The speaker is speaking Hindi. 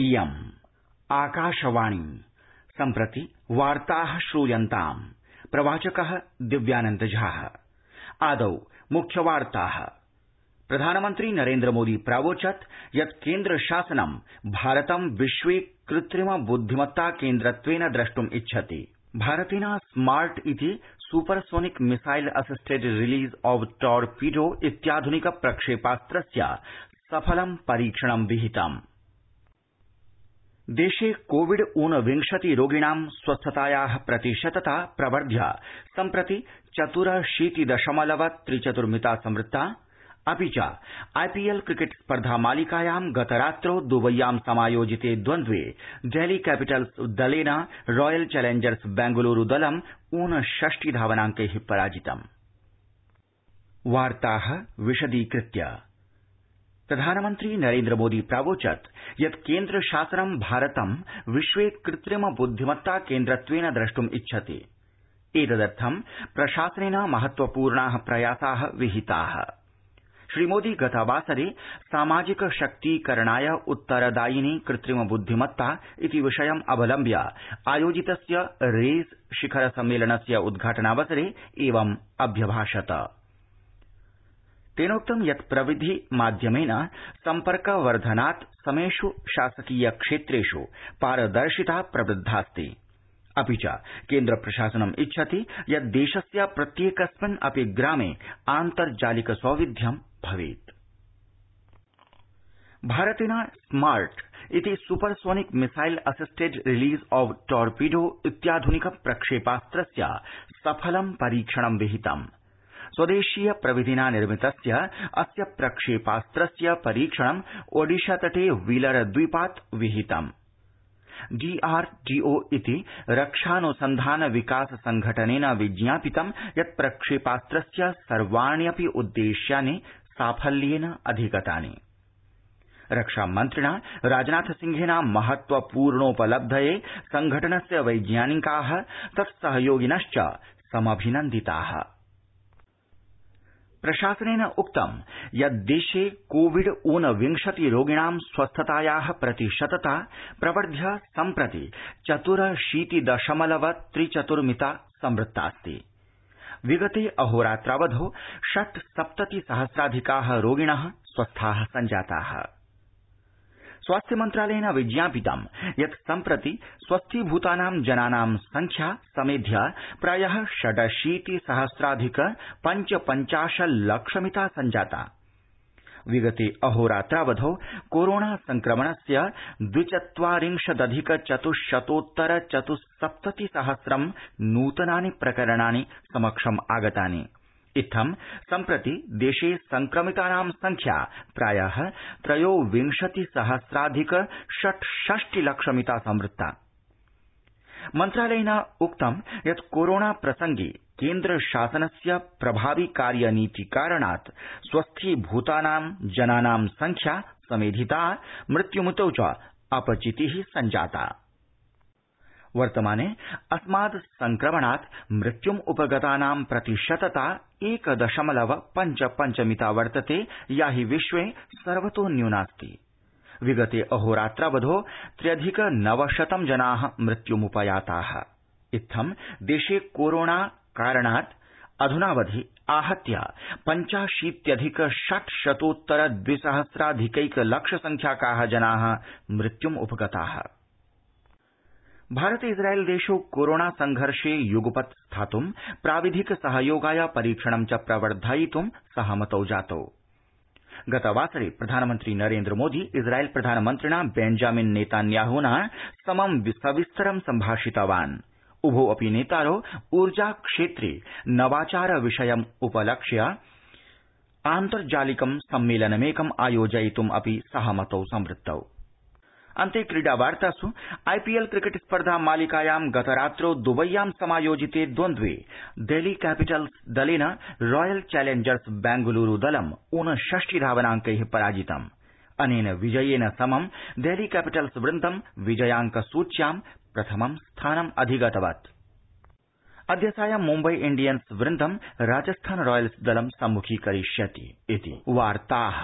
इयम्। आकाशवाणी। सम्प्रति वार्ताः श्रूयन्ताम्। प्रवाचकः दिव्यानन्द झा। आदौ मुख्यवार्ताः। प्रधानमन्त्री नरेन्द्रमोदी प्रावोचत् यत् केन्द्रशासनं भारतं विश्वे कृत्रिम बुद्धिमत्ता केन्द्रत्वेन द्रष्ट्मिच्छति भारतेन स्मार्ट इति supersonic missile assisted release of torpedo इत्याधुनिक प्रक्षेपास्त्रस्य सफलं परीक्षणं विहितम्। देशे कोविड ऊनविंशति रोगिणां स्वस्थताया प्रतिशतता प्रवर्ध्य, सम्प्रति चतुरशीति दशमलव त्रिचतुर्मिता संवृत्ता। अपि च, आईपीएल क्रिकेट स्पर्धा मालिकायां गतरात्रौ दुबय्यां समायोजिते द्वन्द्वे डेल्ही कैपिटल्स दलेन रॉयल चैलेंजर्स बेंगलूरू दलं ऊनषष्टि धावनांकै पराजितम् प्रधानमन्त्री नरेन्द्रमोदी प्रावोचत् यत् केन्द्रशासनं भारतं विश्वे कृत्रिम बुद्धिमत्ता केन्द्रत्वेन द्रष्ट्मिच्छति एतदर्थं प्रशासनेन महत्वपूर्णा प्रयासा विहिता। श्रीमोदी गतवासरे सामाजिक शक्तीकरणाय उत्तरदायिनी कृत्रिम बुद्धिमत्ता इति विषयम् अवलम्ब्य आयोजितस्य रेस शिखर सम्मेलनस्य उद्घाटनावसरे एवम् अभ्यभाषत तेनोक्तं यत् प्रविधि माध्यमेन सम्पर्क वर्धनात् समेष् शासकीय क्षेत्रेष् पारदर्शिता प्रवृद्धास्ति। अपि च केन्द्र प्रशासनम् इच्छति यत् देशस्य प्रत्येकस्मिन् अपि ग्रामे आन्तर्जालिक सौविध्यं भवेत्। भारतेन स्मार्ट इति supersonic missile assisted release of torpedo इत्याधुनिक प्रक्षेपास्त्रस्य सफलं परीक्षणं विहितम्। स्वदेशीय प्रविधिना निर्मितस्य, अस्य प्रक्षेपास्त्रस्य परीक्षणम् ओडिशा तटे व्हीलर द्वीपात् विहितम्। डीआरडीओ इति रक्षानुसन्धान विकास संघटनेन विज्ञापितं यत् प्रक्षेपास्त्रस्य सर्वाण्यपि उद्देश्यानि साफल्येन अधिगतानि। रक्षामन्त्रिणा राजनाथ सिंहेन महत्वपूर्णोपलब्धये संघटनस्य वैज्ञानिका तत्सहयोगिनश्च समभिनन्दिता। प्रशासनेन उक्तं यत् देशे कोविड ऊनविंशति रोगिणां स्वस्थताया प्रतिशतता प्रवर्ध्य सम्प्रति चतुरशीति दशमलव त्रिचतुर्मिता संवृत्तास्ति। विगते अहोरात्रावधौ षट् सप्तति सहस्राधिका रोगिण स्वस्था सञ्जाता। स्वास्थ्य मन्त्रालयेन विज्ञापितं यत् सम्प्रति स्वस्थीभूतानां जनानां संख्या समेध्य प्राय षडशीति सहस्राधिक पञ्च पञ्चाशल्लक्षमिता सञ्जाता। विगते अहोरात्रावधौ कोरोना संक्रमणस्य द्विचत्वारिंशदधिक चतुश्शतोत्तर चतुस्सप्तति सहस्रं नूतनानि प्रकरणानि समक्षम् आगतानि इत्थं सम्प्रति देशे संक्रमितानां संख्या प्राय त्रयोविंशति सहस्राधिक षट्षष्टि लक्षमिता संवृत्ता। मन्त्रालयेन उक्तं यत् कोरोना प्रसंगे केन्द्रशासनस्य प्रभावि कार्यनीति कारणात् स्वस्थीभूतानां जनानां संख्या समेधिता मृत्युमितौ च अपचिति सञ्जाता। वर्तमाने अस्माद् संक्रमणात् मृत्युम् उपगतानां प्रतिशतता एक दशमलव पञ्च पञ्चमिता वर्तते। या हि विश्वे सर्वतोन्यूनास्ति विगते अहोरात्रावधौ त्र्यधिक नवशतं जना मृत्युमुपयाता। इत्थं देशे कोरोना कारणात् अध्नावधि आहत्य पञ्चाशीत्यधिक षट् शतोत्तर द्विसहस्राधिकैक लक्ष संख्याका जना मृत्युमुपगता भारत इस्रायल देशौ कोरोना संघर्षे युगपत् स्थातुं, प्राविधिक सहयोगाय परीक्षणं च प्रवर्धयितुं सहमतौ जातौ। गतवासरे प्रधानमन्त्री नरेन्द्रमोदी इस्रायल प्रधानमन्त्रिणा बेञ्जामिन नेतान्याहुना समं सविस्तरं सम्भाषितवान्। उभौ अपि नेतारौ ऊर्जा क्षेत्रे नवाचार विषयम् उपलक्ष्य आन्तर्जालिकं सम्मेलनमेकम् आयोजयितुम् अपि सहमतौ संवृत्तौ। अन्ते क्रीडा वार्तासु आईपीएल क्रिकेट स्पर्धा मालिकायां गतरात्रौ दुबय्यां समायोजिते द्वन्द्वे। डेल्ही कैपिटल्स दलेन रॉयल चैलेंजर्स बेंगलूरू दलं ऊनषष्टि धावनांकै पराजितम्। अनेन विजयेन समं डेल्ही कैपिटल्स वृन्दं विजयाङ्क सूच्यां प्रथमं स्थानम् अधिगतवत्। अद्य सायं मुम्बई इण्डियन्स वृन्दं राजस्थान रॉयल्स दलं सम्मुखीकरिष्यति इति वार्ताः।